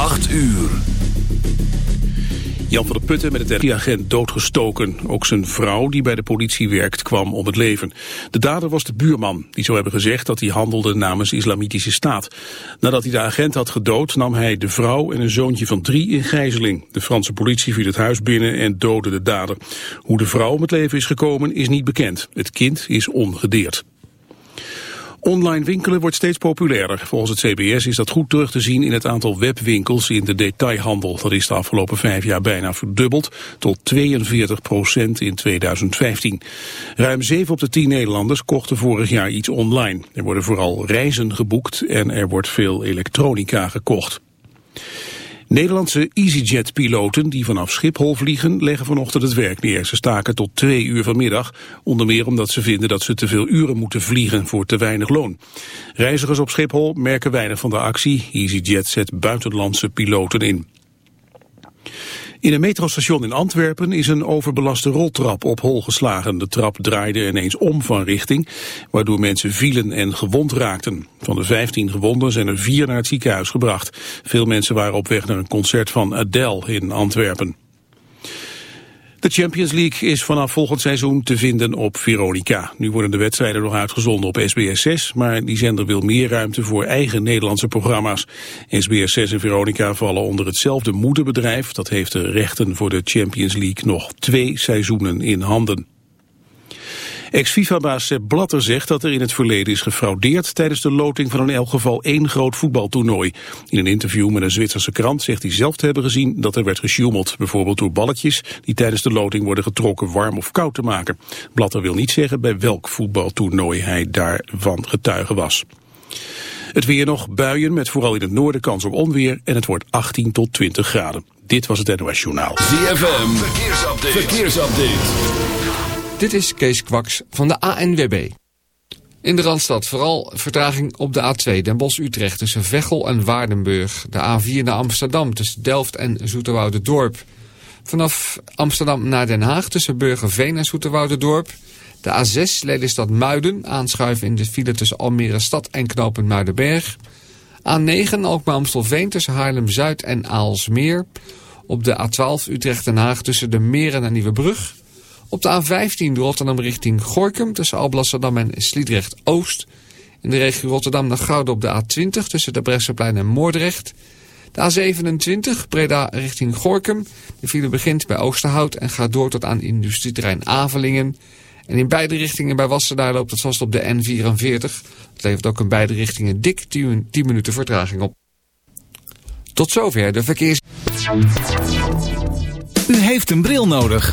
8 uur. Jan van der Putten met het agent doodgestoken. Ook zijn vrouw, die bij de politie werkt, kwam om het leven. De dader was de buurman, die zou hebben gezegd dat hij handelde namens islamitische staat. Nadat hij de agent had gedood, nam hij de vrouw en een zoontje van drie in gijzeling. De Franse politie viel het huis binnen en doodde de dader. Hoe de vrouw om het leven is gekomen is niet bekend. Het kind is ongedeerd. Online winkelen wordt steeds populairder. Volgens het CBS is dat goed terug te zien in het aantal webwinkels in de detailhandel. Dat is de afgelopen vijf jaar bijna verdubbeld tot 42 procent in 2015. Ruim 7 op de 10 Nederlanders kochten vorig jaar iets online. Er worden vooral reizen geboekt en er wordt veel elektronica gekocht. Nederlandse EasyJet-piloten die vanaf Schiphol vliegen leggen vanochtend het werk neer. Ze staken tot twee uur vanmiddag, onder meer omdat ze vinden dat ze te veel uren moeten vliegen voor te weinig loon. Reizigers op Schiphol merken weinig van de actie. EasyJet zet buitenlandse piloten in. In een metrostation in Antwerpen is een overbelaste roltrap op hol geslagen. De trap draaide ineens om van richting, waardoor mensen vielen en gewond raakten. Van de 15 gewonden zijn er vier naar het ziekenhuis gebracht. Veel mensen waren op weg naar een concert van Adele in Antwerpen. De Champions League is vanaf volgend seizoen te vinden op Veronica. Nu worden de wedstrijden nog uitgezonden op SBS 6, maar die zender wil meer ruimte voor eigen Nederlandse programma's. SBS 6 en Veronica vallen onder hetzelfde moederbedrijf. Dat heeft de rechten voor de Champions League nog twee seizoenen in handen. Ex-FIFA-baas Sepp Blatter zegt dat er in het verleden is gefraudeerd tijdens de loting van in elk geval één groot voetbaltoernooi. In een interview met een Zwitserse krant zegt hij zelf te hebben gezien dat er werd gesjoemeld. Bijvoorbeeld door balletjes die tijdens de loting worden getrokken warm of koud te maken. Blatter wil niet zeggen bij welk voetbaltoernooi hij daarvan getuige was. Het weer nog buien met vooral in het noorden kans op onweer en het wordt 18 tot 20 graden. Dit was het NOS Journaal. ZFM, verkeersupdate. verkeersupdate. Dit is Kees Kwaks van de ANWB. In de Randstad vooral vertraging op de A2 Den Bosch-Utrecht tussen Veghel en Waardenburg. De A4 naar Amsterdam tussen Delft en Dorp. Vanaf Amsterdam naar Den Haag tussen Burgerveen en Dorp. De A6 Lelystad-Muiden aanschuiven in de file tussen Almere Stad en knooppunt Muidenberg. A9 Alkmaar-Amstelveen tussen Haarlem-Zuid en Aalsmeer. Op de A12 Utrecht-Den Haag tussen de Meren en Nieuwebrug. Op de A15 Rotterdam richting Gorkum tussen Alblasserdam en Sliedrecht-Oost. In de regio Rotterdam naar Gouden op de A20 tussen de Bresseplein en Moordrecht. De A27 Breda richting Gorkum. De file begint bij Oosterhout en gaat door tot aan industrieterrein Avelingen. En in beide richtingen bij Wassenaar loopt het vast op de N44. Dat levert ook in beide richtingen dik 10 minuten vertraging op. Tot zover de verkeers... U heeft een bril nodig.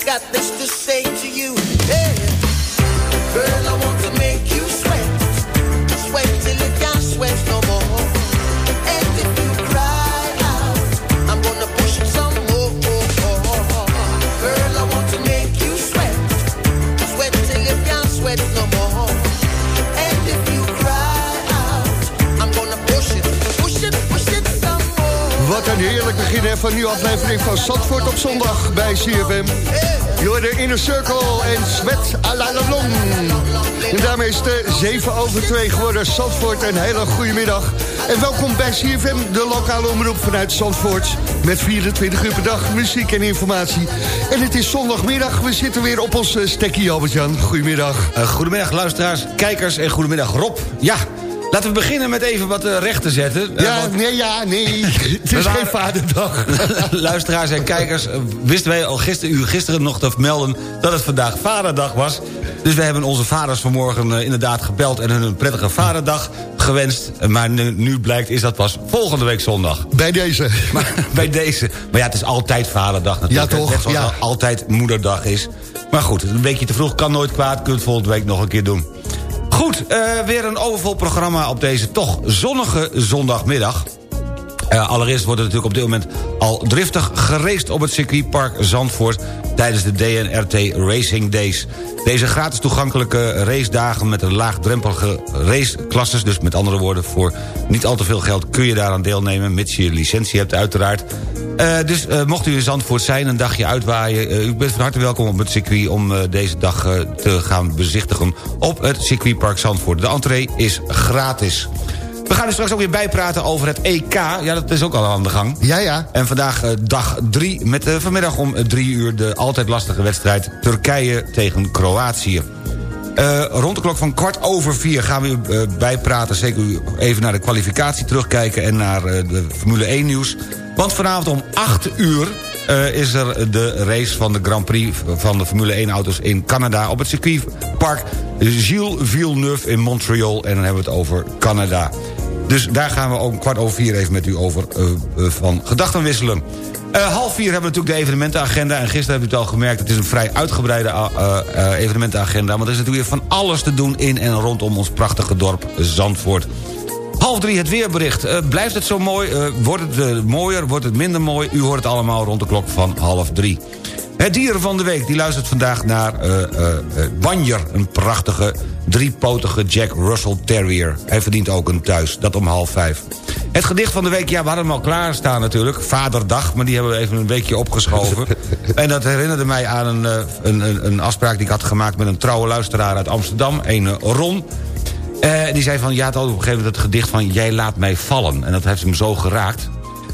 Got this to say to you. Hey, girl, I want to make you sweat, sweat till you can't sweat. No heerlijk begin hè, van nieuwe aflevering van Zandvoort op zondag bij CFM. Door de Inner Circle en Sweat à la long. En daarmee is het 7 over 2 geworden. Zandvoort, een hele goede middag. En welkom bij CFM, de lokale omroep vanuit Zandvoort. Met 24 uur per dag muziek en informatie. En het is zondagmiddag, we zitten weer op ons eh, stekkie, Albert-Jan. Goedemiddag. Uh, goedemiddag luisteraars, kijkers en goedemiddag Rob. Ja, laten we beginnen met even wat uh, recht te zetten. Ja, want- nee, ja, nee. Het is waren- geen vaderdag. luisteraars en kijkers, uh, wisten wij al gisteren, u gisteren nog te melden... dat het vandaag vaderdag was. Dus we hebben onze vaders vanmorgen inderdaad gebeld... en hun een prettige vaderdag gewenst. Maar nu, nu blijkt is dat pas volgende week zondag. Bij deze. Maar bij deze. Maar ja, het is altijd vaderdag natuurlijk. Ja, toch? Net zoals Ja. al- altijd moederdag is. Maar goed, een weekje te vroeg kan nooit kwaad. Kunt volgende week nog een keer doen. Goed, eh, weer een overvol programma op deze toch zonnige zondagmiddag. Eh, allereerst wordt er natuurlijk op dit moment al driftig geraced op het circuitpark Zandvoort... tijdens de DNRT Racing Days. Deze gratis toegankelijke racedagen met een laagdrempelige raceklasses... dus met andere woorden, voor niet al te veel geld kun je daaraan deelnemen... mits je licentie hebt uiteraard. Eh, dus eh, mocht u in Zandvoort zijn, een dagje uitwaaien... eh, u bent van harte welkom op het circuit om deze dag te gaan bezichtigen... op het circuitpark Zandvoort. De entree is gratis. We gaan er straks ook weer bijpraten over het EK. Ja, dat is ook al aan de gang. Ja, ja. En vandaag dag drie met vanmiddag om drie uur... de altijd lastige wedstrijd Turkije tegen Kroatië. Eh, rond de klok van kwart over vier gaan we u eh, bijpraten. Zeker even naar de kwalificatie terugkijken... en naar eh, de Formule 1 nieuws. Want vanavond om 8 uur is er de race van de Grand Prix... van de Formule 1 auto's in Canada... op het circuitpark Gilles Villeneuve in Montreal. En dan hebben we het over Canada. Dus daar gaan we om kwart over vier even met u over van gedachten wisselen. Eh, half vier hebben we natuurlijk de evenementenagenda. En gisteren hebben we het al gemerkt, het is een vrij uitgebreide eh, eh, evenementenagenda. Want er is natuurlijk weer van alles te doen in en rondom ons prachtige dorp Zandvoort. Half drie het weerbericht. Blijft het zo mooi? Wordt het mooier? Wordt het minder mooi? U hoort het allemaal rond de klok van half drie. Het dier van de week die luistert vandaag naar Banjer. Een prachtige driepotige Jack Russell Terrier. Hij verdient ook een thuis, dat om half vijf. Het gedicht van de week, ja, we hadden hem al klaarstaan natuurlijk. Vaderdag, maar die hebben we even een weekje opgeschoven. en dat herinnerde mij aan een, eh, een, een, een afspraak die ik had gemaakt... met een trouwe luisteraar uit Amsterdam, een eh, Ron... Eh, die zei van, ja, het had op een gegeven moment het gedicht van... Jij laat mij vallen. En dat heeft hem zo geraakt.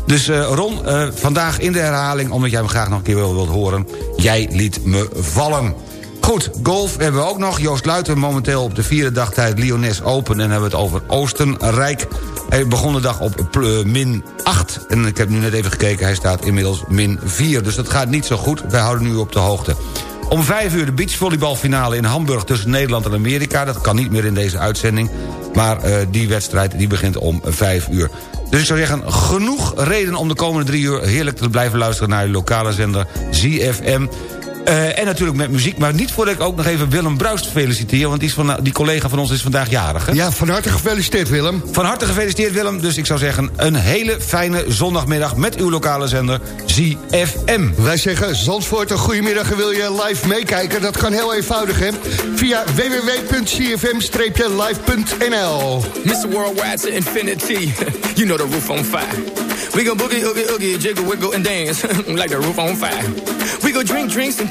Dus Ron, vandaag in de herhaling... omdat jij hem graag nog een keer wil, wilt horen... Jij liet me vallen. Goed, golf hebben we ook nog. Joost Luiten momenteel op de vierde dag tijd Lyonnais Open... en hebben we het over Oostenrijk. Hij begon de dag op eh, min 8. En ik heb nu net even gekeken, hij staat inmiddels min 4. Dus dat gaat niet zo goed. Wij houden nu op de hoogte. Om vijf uur de beachvolleybalfinale in Hamburg tussen Nederland en Amerika. Dat kan niet meer in deze uitzending. Maar eh, die wedstrijd die begint om vijf uur. Dus ik zou zeggen, genoeg reden om de komende drie uur... heerlijk te blijven luisteren naar uw lokale zender ZFM. Eh, en natuurlijk met muziek, maar niet voordat ik ook nog even Willem Bruist feliciteer... want die, is van, die collega van ons is vandaag jarig. Hè? Ja, van harte gefeliciteerd, Willem. Van harte gefeliciteerd Willem, dus ik zou zeggen... een hele fijne zondagmiddag met uw lokale zender ZFM. Wij zeggen Zandvoort een goedemiddag en wil je live meekijken? Dat kan heel eenvoudig, hè? Via www.cfm-live.nl Mr. Worldwide to infinity. you know the roof on fire. We go boogie, oogie, oogie, jiggle, wiggle, and dance like the roof on fire. We go drink drinks and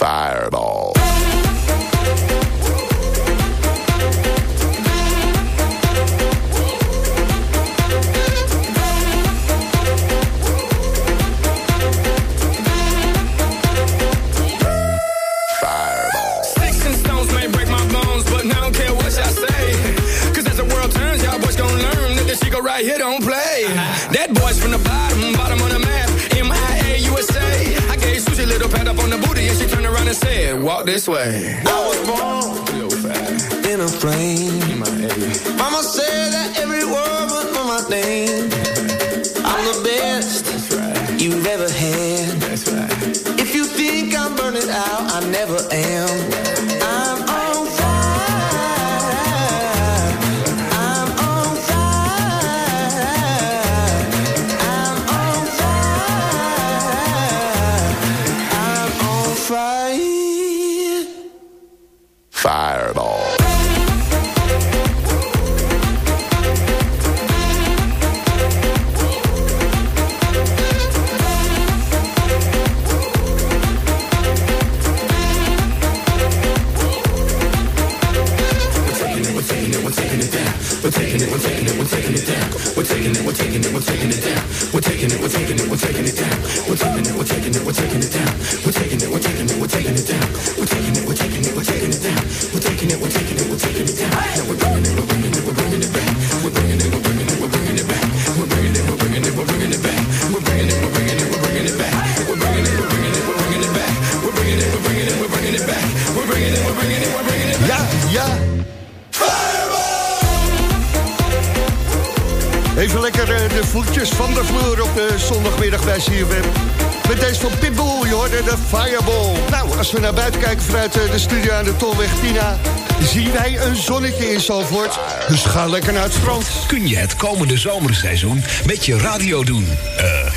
Fireball. And she turned around and said, Walk this way. I was born in a plane. Mama said that every word was on my name. I'm the best right. you've ever had. If you think I'm burning out, I never am. Even lekker eh, de voetjes van de vloer op de zondagmiddag bij CFM. Met deze van Pitbull, je hoorde de Fireball. Nou, als we naar buiten kijken vanuit eh, de studio aan de Tolweg Tina... zien wij een zonnetje in Zalvoort. Dus ga lekker naar het strand. Kun je het komende zomerseizoen met je radio doen? Eh,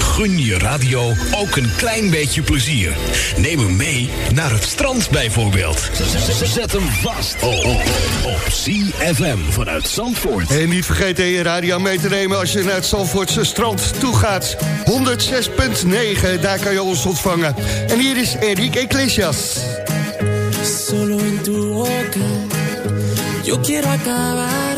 gun je radio ook een klein beetje plezier. Neem hem mee naar het strand bijvoorbeeld. Zet hem vast op, op, op CFM vanuit Zandvoort. En niet vergeten je radio mee te nemen als je naar het Zalvoortse strand toe gaat. 106.9, daar kan je ons ontvangen. En hier is Enrique Iglesias. Solo en tu boca yo quiero acabar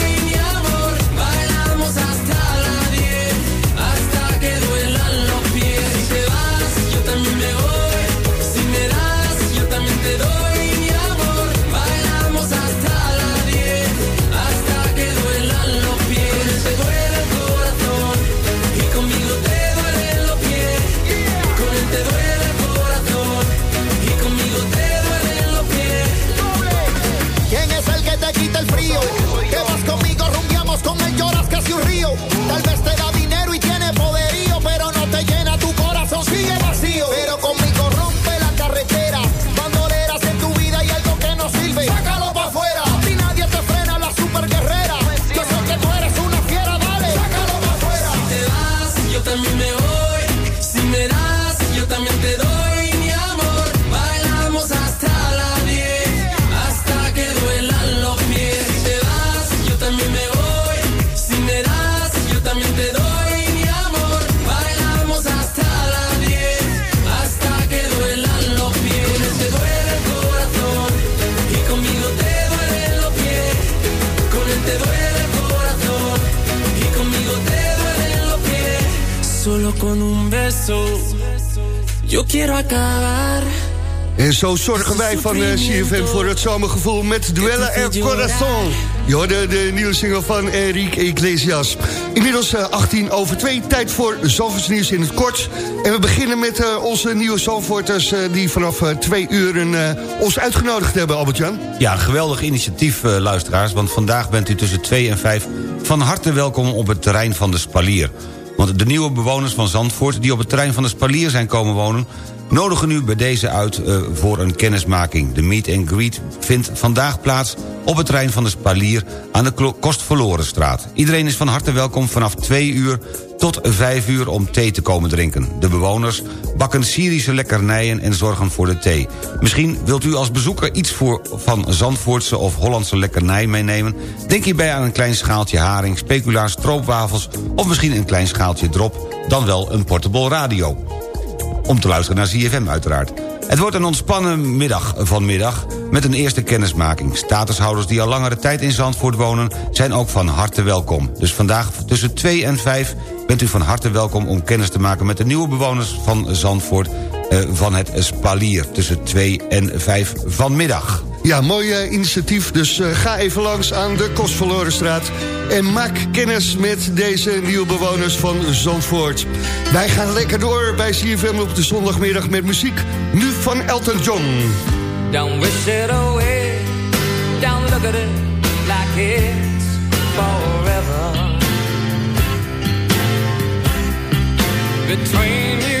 Solo con un beso, yo quiero acabar. En zo zorgen wij van eh, CFM voor het zomergevoel met Duella El Corazon. Je hoorde de nieuwe single van Enrique Iglesias. Inmiddels eh, 18 over 2, tijd voor Zalvoorts nieuws in het kort. En we beginnen met eh, onze nieuwe Zalvoorters... eh, die vanaf eh, twee uren eh, ons uitgenodigd hebben, Albert-Jan. Ja, geweldig initiatief, eh, luisteraars. Want vandaag bent u tussen 2 en 5 van harte welkom op het terrein van de Spalier. Want de nieuwe bewoners van Zandvoort die op het terrein van de Spalier zijn komen wonen... nodigen u bij deze uit eh, voor een kennismaking. De meet and greet vindt vandaag plaats op het terrein van de Spalier... aan de Kostverlorenstraat. Iedereen is van harte welkom vanaf 2 uur tot 5 uur om thee te komen drinken. De bewoners bakken Syrische lekkernijen en zorgen voor de thee. Misschien wilt u als bezoeker iets voor van Zandvoortse of Hollandse lekkernij meenemen? Denk hierbij aan een klein schaaltje haring, speculaas, stroopwafels... of misschien een klein schaaltje drop, dan wel een portable radio. Om te luisteren naar ZFM uiteraard. Het wordt een ontspannen middag vanmiddag met een eerste kennismaking. Statushouders die al langere tijd in Zandvoort wonen... zijn ook van harte welkom. Dus vandaag tussen 2 en 5 bent u van harte welkom... om kennis te maken met de nieuwe bewoners van Zandvoort... eh, van het Spalier tussen 2 en 5 vanmiddag. Ja, mooi eh, initiatief. Dus eh, ga even langs aan de Kostverlorenstraat... en maak kennis met deze nieuwe bewoners van Zandvoort. Wij gaan lekker door bij CFM op de zondagmiddag met muziek. Nu van Elton John. Don't wish it away. Don't look at it like it's forever. Between you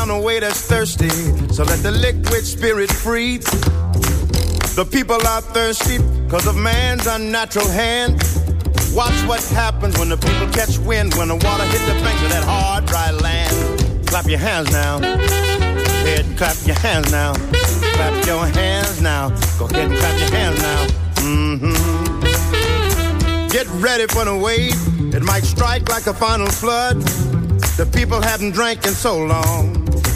down the way that's thirsty, so let the liquid spirit free. The people are thirsty because of man's unnatural hand. Watch what happens when the people catch wind, when the water hit the banks of that hard, dry land. Clap your hands now. Go ahead and clap your hands now. Clap your hands now. Go ahead and clap your hands now. Mm-hmm. Get ready for the wave. It might strike like a final flood. The people haven't drank in so long.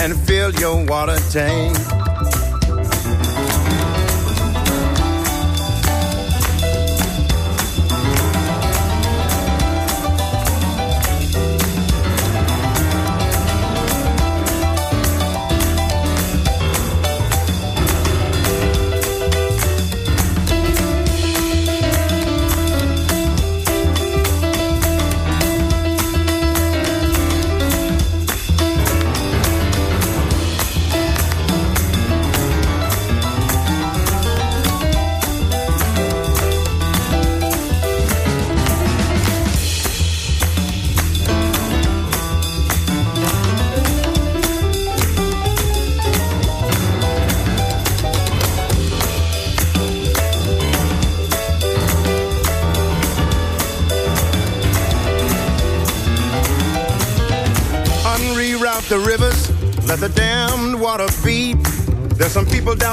and fill your water tank.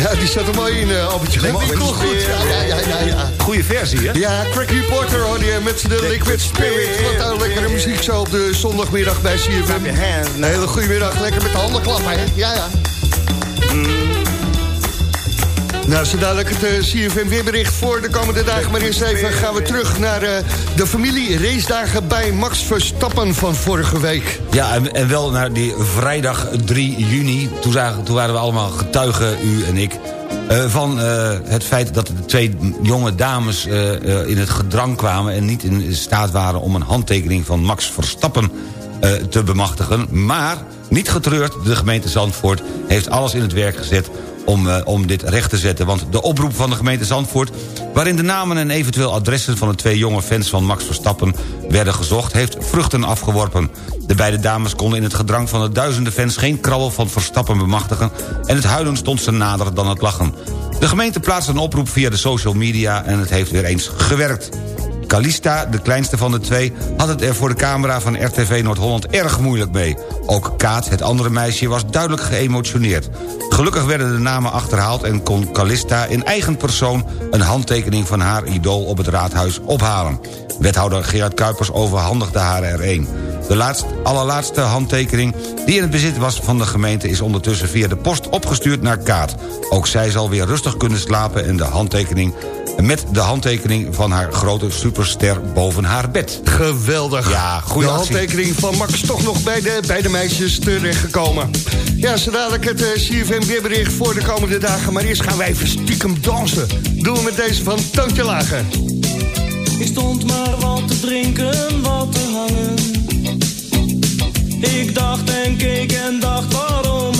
Ja, die zat er mooi in, uh, Albertje. Liquid goed. Ja, ja, ja, ja. Goeie versie, hè? Ja, Crack Reporter hoor je met de Liquid Spirit. Wat nou lekkere muziek zo op de zondagmiddag bij CFM. Een hele goede middag, lekker met de handen klappen, hè? Ja, ja. Nou, zo dadelijk het eh, CFM weerbericht voor de komende dagen. Maar eerst even gaan we terug naar eh, de familie racedagen bij Max Verstappen van vorige week. Ja, en, en wel naar die vrijdag 3 juni. Toen, zagen, toen waren we allemaal getuigen, u en ik... eh, van het feit dat de twee jonge dames in het gedrang kwamen... en niet in staat waren om een handtekening van Max Verstappen te bemachtigen. Maar, niet getreurd, de gemeente Zandvoort heeft alles in het werk gezet om, eh, om dit recht te zetten. Want de oproep van de gemeente Zandvoort... waarin de namen en eventueel adressen van de twee jonge fans van Max Verstappen werden gezocht... heeft vruchten afgeworpen. De beide dames konden in het gedrang van de duizenden fans... geen krabbel van Verstappen bemachtigen... en het huilen stond ze nader dan het lachen. De gemeente plaatste een oproep via de social media... en het heeft weer eens gewerkt. Calista, de kleinste van de twee, had het er voor de camera van RTV Noord-Holland erg moeilijk mee. Ook Kaat, het andere meisje, was duidelijk geëmotioneerd. Gelukkig werden de namen achterhaald en kon Calista in eigen persoon... een handtekening van haar idool op het raadhuis ophalen. Wethouder Gerard Kuipers overhandigde haar er een. De laatst, allerlaatste handtekening die in het bezit was van de gemeente... is ondertussen via de post opgestuurd naar Kaat. Ook zij zal weer rustig kunnen slapen en de handtekening met de handtekening van haar grote superster boven haar bed. Geweldig. Ja, goede De handtekening van Max toch nog bij de, bij de meisjes terechtgekomen. Ja, zo dadelijk het eh, CFM weerbericht voor de komende dagen. Maar eerst gaan wij even stiekem dansen. Doen we met deze van Toontje Lager. Ik stond maar wat te drinken, wat te hangen. Ik dacht en keek en dacht waarom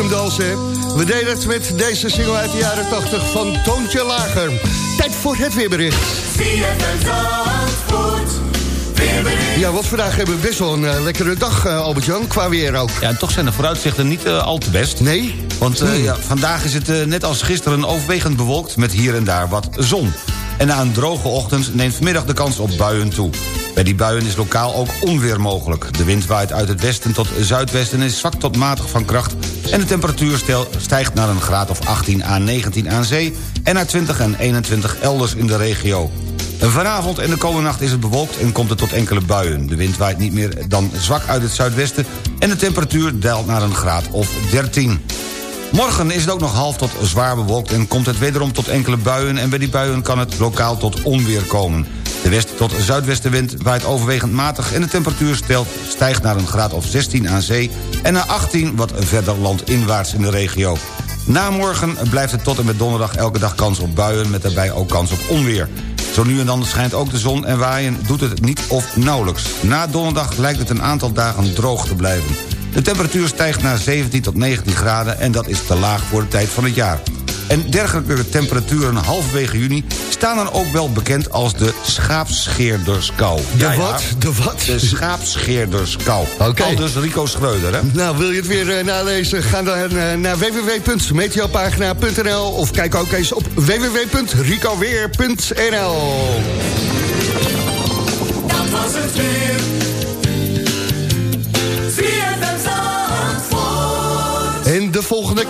Stiekem dansen. We deden het met deze single uit de jaren 80 van Toontje Lager. Tijd voor het weerbericht. Ja, wat vandaag hebben we best wel een eh, lekkere dag, eh, Albert-Jan, qua weer ook. Ja, en toch zijn de vooruitzichten niet eh, al te best. Nee? Want ja, vandaag is het net als gisteren overwegend bewolkt... met hier en daar wat zon. En na een droge ochtend neemt vanmiddag de kans op buien toe. Bij die buien is lokaal ook onweer mogelijk. De wind waait uit het westen tot zuidwesten en is zwak tot matig van kracht... en de temperatuur stijgt naar een graad of 18 à 19 aan zee... en naar 20 en 21 elders in de regio. Vanavond en de komende nacht is het bewolkt en komt het tot enkele buien. De wind waait niet meer dan zwak uit het zuidwesten... en de temperatuur daalt naar een graad of 13. Morgen is het ook nog half tot zwaar bewolkt... en komt het wederom tot enkele buien... en bij die buien kan het lokaal tot onweer komen. De west- tot zuidwestenwind waait overwegend matig... en de temperatuur stijgt naar een graad of 16 aan zee... en naar 18 wat verder landinwaarts in de regio. Na morgen blijft het tot en met donderdag elke dag kans op buien... met daarbij ook kans op onweer. Zo nu en dan schijnt ook de zon en waaien doet het niet of nauwelijks. Na donderdag lijkt het een aantal dagen droog te blijven. De temperatuur stijgt naar 17 tot 19 graden en dat is te laag voor de tijd van het jaar. En dergelijke temperaturen halverwege juni staan dan ook wel bekend als de schaapscheerderskou. De wat? De wat? De schaapscheerderskou. Oké. Al dus Rico Schreuder, hè? Nou, wil je het weer eh, nalezen? Ga dan eh, naar www.meteopagina.nl of kijk ook eens op www.ricoweer.nl Dat was het weer.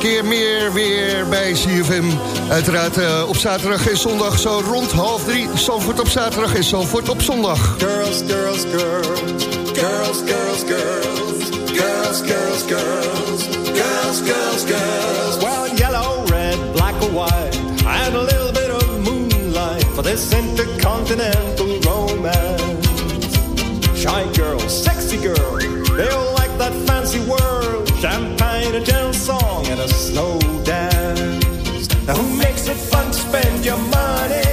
Keer meer weer bij CFM. Uiteraard eh, op zaterdag en zondag zo rond half drie. Zalvoort op zaterdag en Zalvoort op zondag. Girls, girls, girls. Girls, girls, girls. Girls, girls, girls. Girls, girls, girls. Well, yellow, red, black or white, and a little bit of moonlight for this intercontinental romance. Shy girl, sexy girl, they all like that fancy world. Makes it fun to spend your money?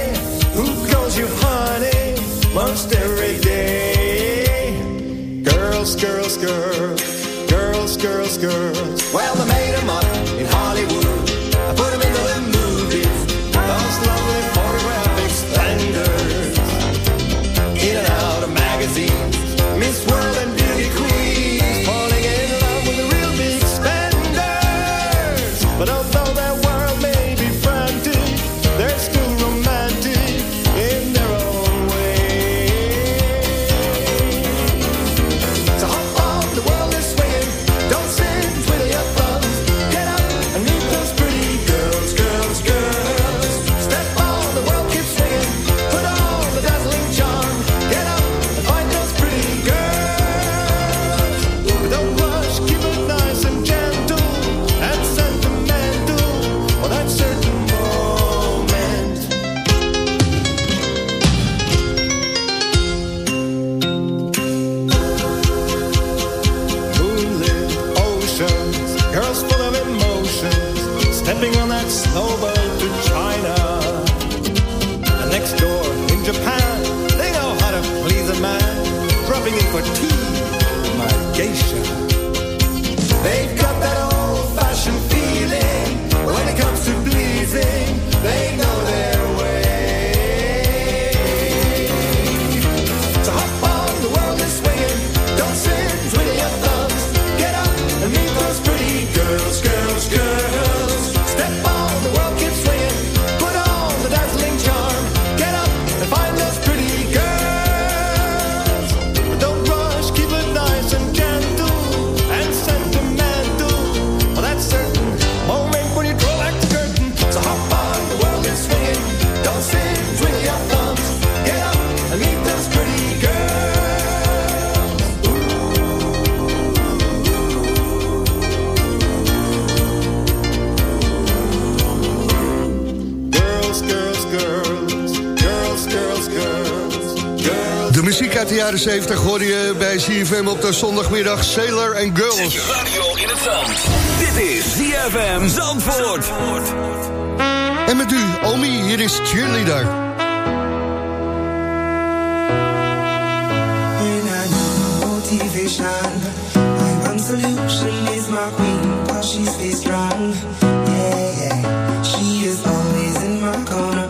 Who calls you honey most every day? Girls, girls, girls, girls, girls, girls. Well, they made 'em up jaren 70 hoor je bij CFM op de zondagmiddag Sailor and Girls. Radio in het zand. Dit is ZFM Zandvoort. En met u, Omi, hier is Cheerleader. When I need motivation, my one solution is my queen, cause she stays strong. Yeah, yeah. She is always in my corner,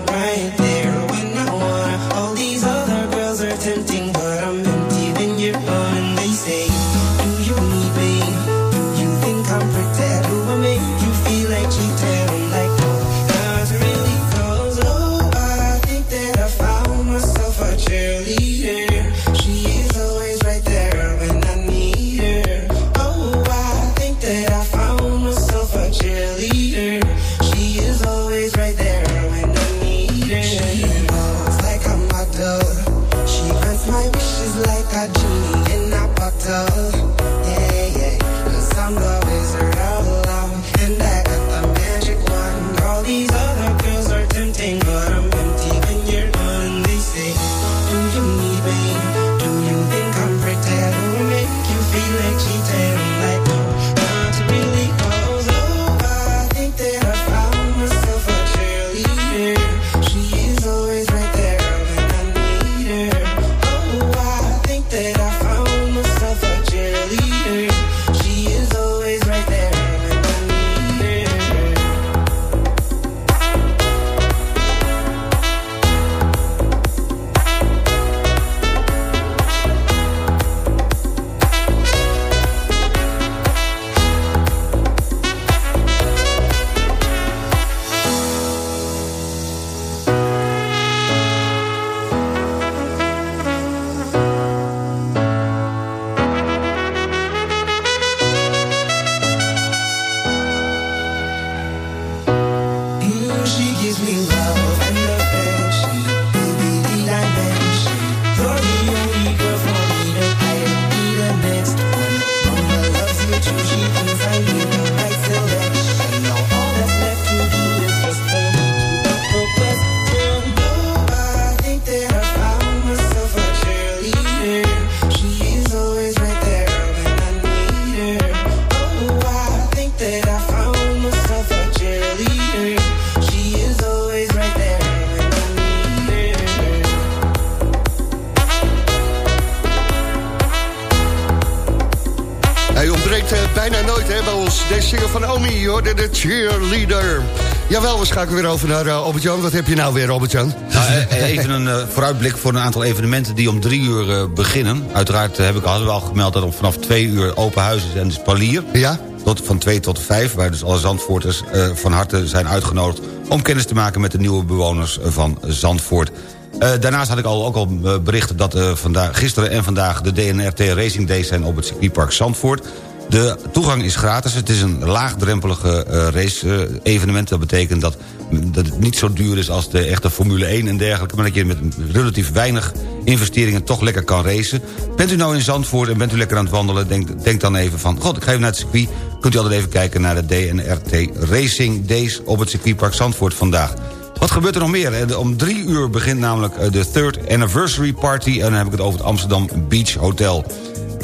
cheerleader. Jawel, we schakelen weer over naar uh, Albert-Jan. Wat heb je nou weer, Albert-Jan? Nou, eh, even een eh, vooruitblik voor een aantal evenementen die om drie uur eh, beginnen. Uiteraard eh, heb ik, hadden we al gemeld dat om vanaf twee uur open huis is en de spalier. Ja. Tot, van twee tot vijf, waar dus alle Zandvoorters eh, van harte zijn uitgenodigd... om kennis te maken met de nieuwe bewoners van Zandvoort. Eh, daarnaast had ik al, ook al eh, bericht dat eh, vandaag, gisteren en vandaag... de DNRT Racing Days zijn op het circuitpark Zandvoort. De toegang is gratis. Het is een laagdrempelige eh, race-evenement. dat betekent dat, dat het niet zo duur is als de echte Formule 1 en dergelijke... maar dat je met relatief weinig investeringen toch lekker kan racen. Bent u nou in Zandvoort en bent u lekker aan het wandelen... denk, denk dan even van, god, ik ga even naar het circuit... kunt u altijd even kijken naar de DNRT Racing Days... op het circuitpark Zandvoort vandaag. Wat gebeurt er nog meer? Eh, Om drie uur begint namelijk eh, de third anniversary party... en dan heb ik het over het Amsterdam Beach Hotel.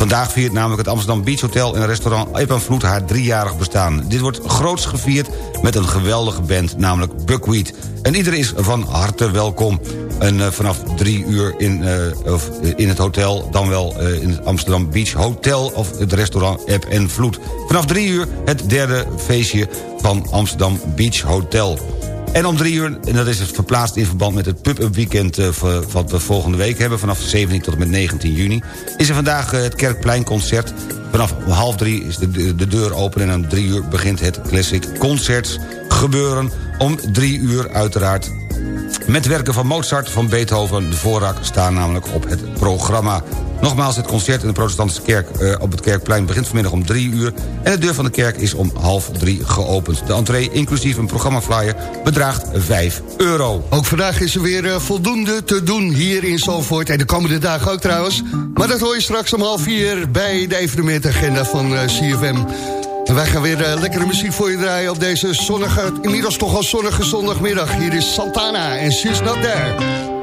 Vandaag viert namelijk het Amsterdam Beach Hotel en restaurant Eppenvloed haar driejarig bestaan. Dit wordt groots gevierd met een geweldige band, namelijk Buckwheat. En iedereen is van harte welkom. En uh, vanaf drie uur in, uh, of, in het hotel, dan wel in het Amsterdam Beach Hotel... of het restaurant App Vloed. Vanaf drie uur het derde feestje van Amsterdam Beach Hotel. En om drie uur, en dat is het verplaatst in verband met het pub-up weekend... Uh, wat we volgende week hebben, vanaf 17 tot en met 19 juni... is er vandaag uh, het Kerkpleinconcert. Vanaf half drie is de, de deur open en om drie uur begint het Classic Concerts gebeuren. Om drie uur uiteraard met werken van Mozart, van Beethoven, de voorrak staan namelijk op het programma. Nogmaals, het concert in de protestantse kerk uh, op het Kerkplein begint vanmiddag om drie uur... en de deur van de kerk is om half drie geopend. De entree, inclusief een programmaflyer, bedraagt 5 euro. Ook vandaag is er weer uh, voldoende te doen hier in Zalvoort. En de komende dagen ook trouwens. Maar dat hoor je straks om half vier bij de evenementagenda van uh, CFM. En wij gaan weer uh, lekkere muziek voor je draaien op deze zonnige, inmiddels toch al zonnige zondagmiddag. Hier is Santana en She's Not There.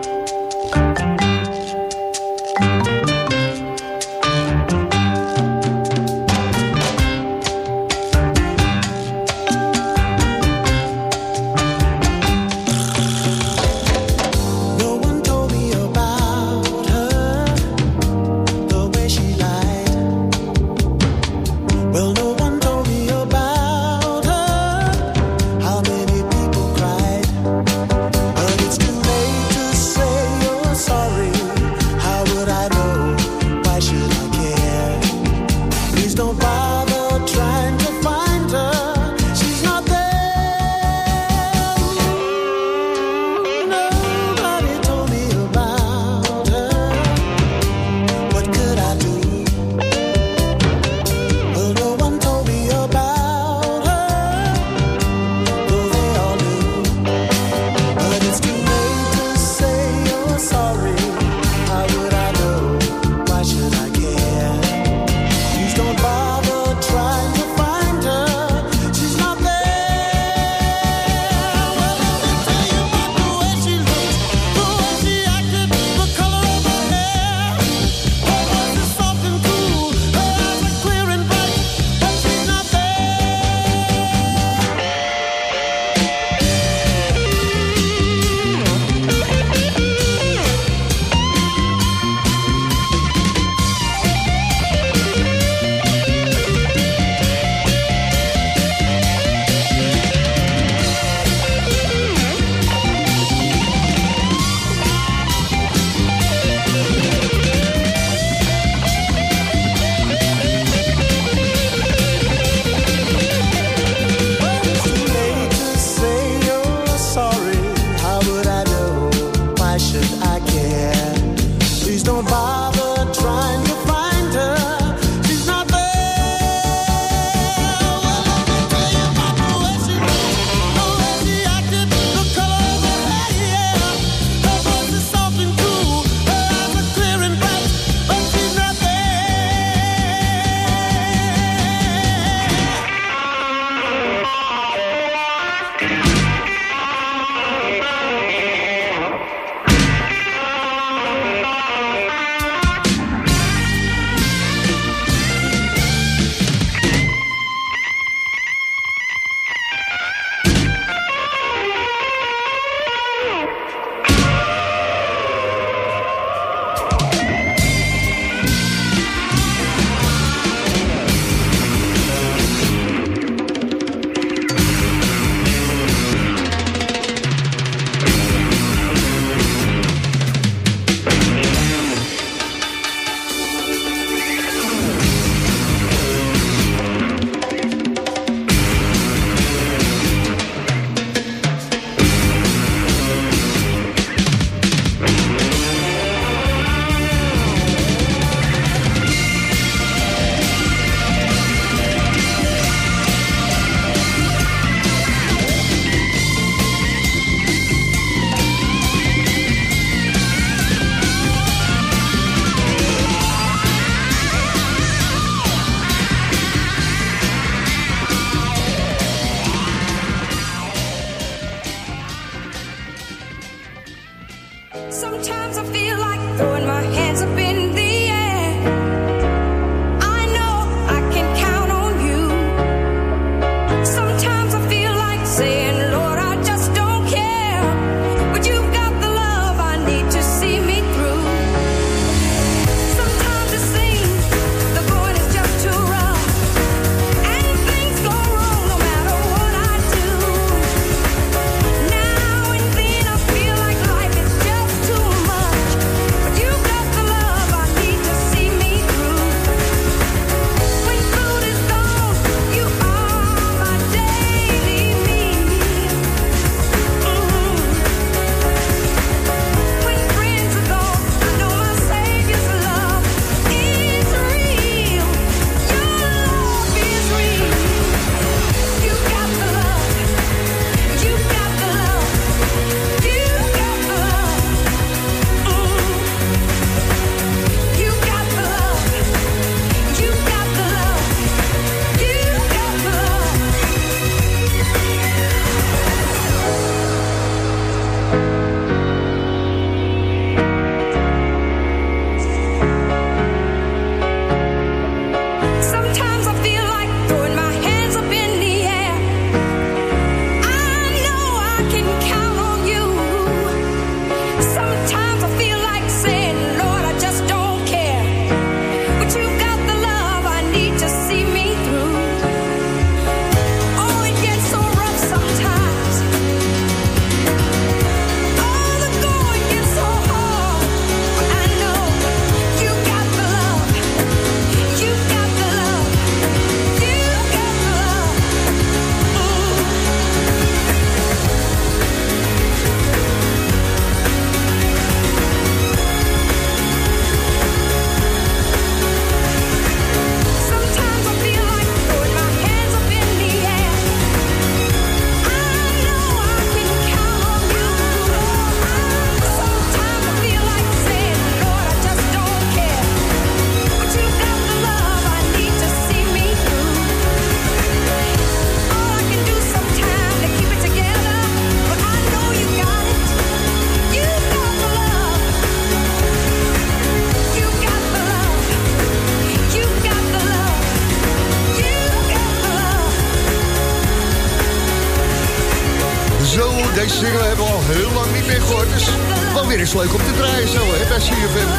Deze single hebben we al heel lang niet meer gehoord. Dus wel weer eens leuk om te draaien zo, hè, bij CFM.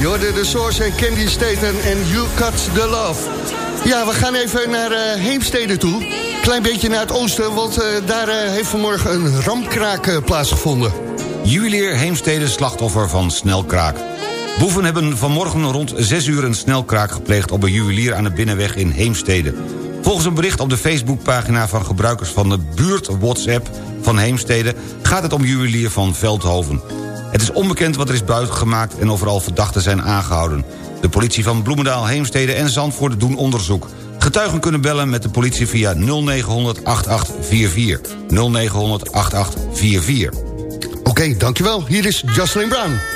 Je hoorde de Source en Candy Staten en You Cut the Love. Ja, we gaan even naar eh, Heemstede toe. Klein beetje naar het oosten, want eh, daar eh, heeft vanmorgen een ramkraak plaatsgevonden. Juwelier Heemstede slachtoffer van snelkraak. Boeven hebben vanmorgen rond 6 uur een snelkraak gepleegd... op een juwelier aan de Binnenweg in Heemstede. Volgens een bericht op de Facebookpagina van gebruikers van de buurt WhatsApp van Heemstede... gaat het om juwelier van Veldhoven. Het is onbekend wat er is buitengemaakt en overal verdachten zijn aangehouden. De politie van Bloemendaal, Heemstede en Zandvoort doen onderzoek. Getuigen kunnen bellen met de politie via 0900 8844. 0900 8844. Oké, dankjewel. Hier is Jocelyn Brown.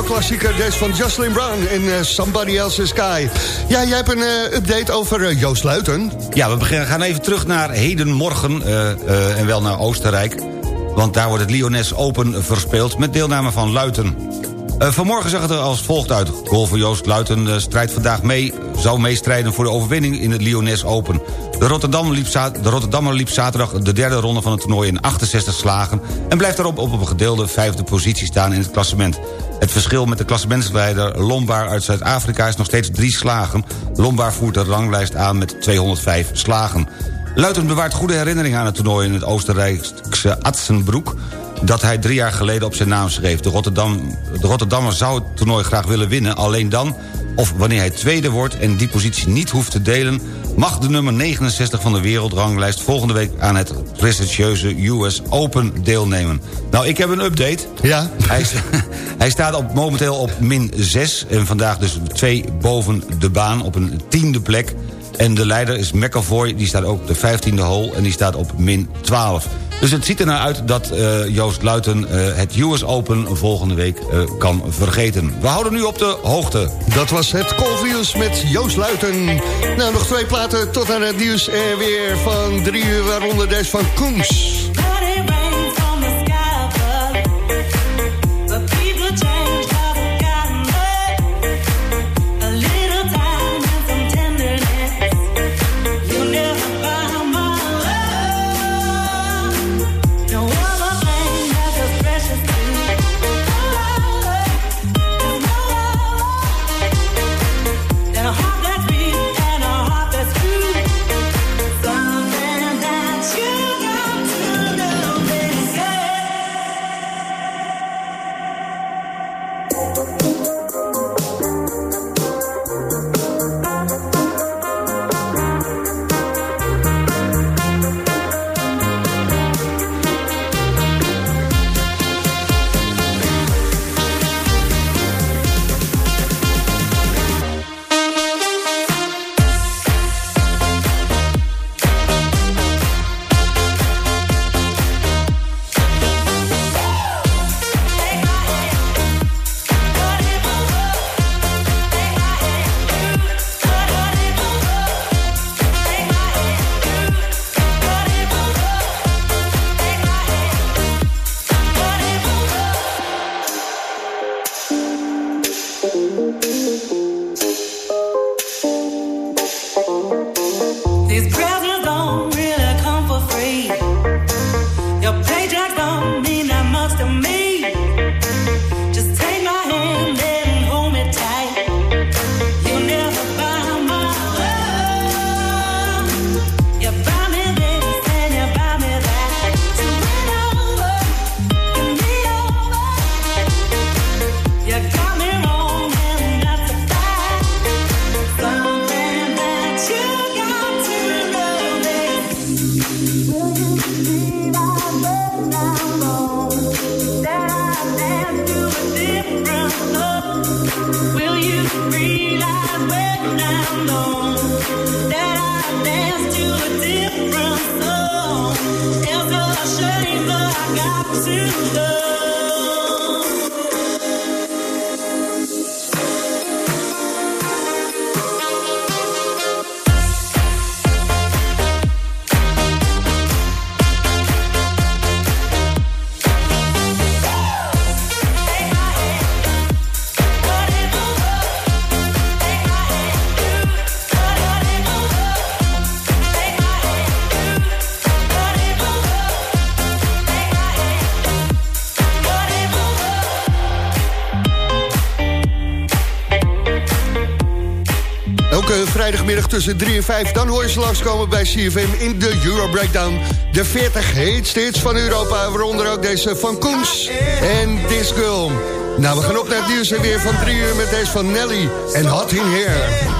De disco-klassieker deze van Jocelyn Brown in eh, Somebody Else's Sky. Ja, jij hebt een eh, update over eh, Joost Luiten. Ja, we gaan even terug naar hedenmorgen en wel naar Oostenrijk. Want daar wordt het Lyonnais Open verspeeld met deelname van Luiten. Vanmorgen zag het er als volgt uit. Golfer Joost Luiten strijdt vandaag mee, zou meestrijden voor de overwinning in het Lyonnais Open. De, liep de Rotterdammer liep zaterdag de derde ronde van het toernooi in 68 slagen... en blijft daarop op een gedeelde vijfde positie staan in het klassement. Het verschil met de klassementsleider Lombard uit Zuid-Afrika is nog steeds drie slagen. Lombard voert de ranglijst aan met 205 slagen. Luiten bewaart goede herinneringen aan het toernooi in het Oostenrijkse Atzenbroek dat hij drie jaar geleden op zijn naam schreef. De, Rotterdam, de Rotterdammer zou het toernooi graag willen winnen... alleen dan, of wanneer hij tweede wordt en die positie niet hoeft te delen... mag de nummer 69 van de wereldranglijst volgende week... aan het prestigieuze US Open deelnemen. Nou, ik heb een update. Ja. Hij, sta- hij staat op, momenteel op min 6 en vandaag dus twee boven de baan op een tiende plek... En de leider is McAvoy, die staat ook op de 15e hole... en die staat op min 12. Dus het ziet er naar uit dat eh, Joost Luiten eh, het US Open volgende week eh, kan vergeten. We houden nu op de hoogte. Dat was het Colviews met Joost Luiten. Nou, nog twee platen tot aan het nieuws en weer van drie uur, waaronder deze van Koens. Vrijdagmiddag tussen 3 en 5, dan hoor je ze langskomen bij CFM in de Euro Breakdown. De 40 heetste hits van Europa, waaronder ook deze van Koens en This Girl. Nou, we gaan op naar het nieuws en weer van 3 uur met deze van Nelly en Hot Here.